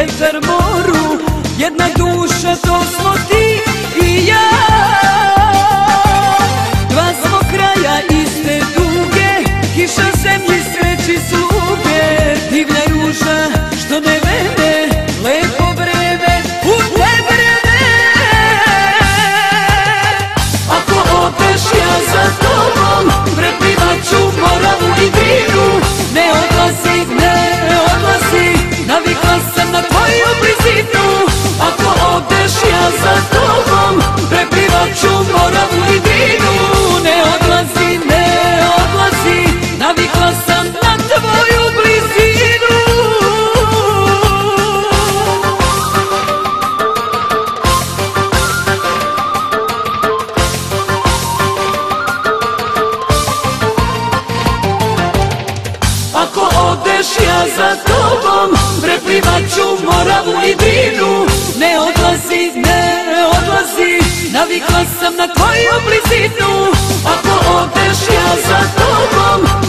Hey, Termo sa tobom Preplivat ću Moravu i Ne odlazi, ne odlazi Navikla sam na tvoju blizinu. Ako odeš ja za tobom